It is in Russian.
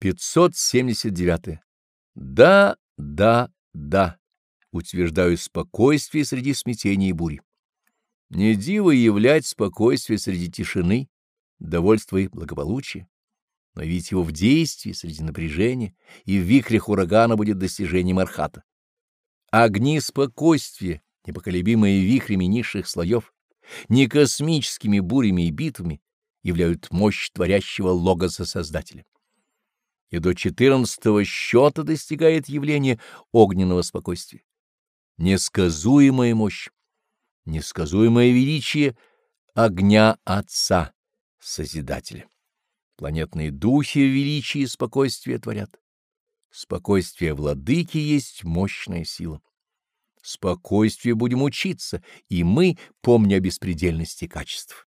579. Да, да, да. Утверждаю спокойствие среди смятения и бури. Не диво являть спокойствие среди тишины, довольства и благополучия, но ведь его в действии среди напряжения и в вихрях урагана будет достижением архата. Огни спокойствия, непоколебимые вихрями низших слоев, не космическими бурями и битвами, являют мощь творящего логоса Создателя и до четырнадцатого счета достигает явление огненного спокойствия. Несказуемая мощь, несказуемое величие огня Отца, Созидателя. Планетные духи величие и спокойствие творят. Спокойствие владыки есть мощная сила. Спокойствие будем учиться, и мы, помня о беспредельности качеств.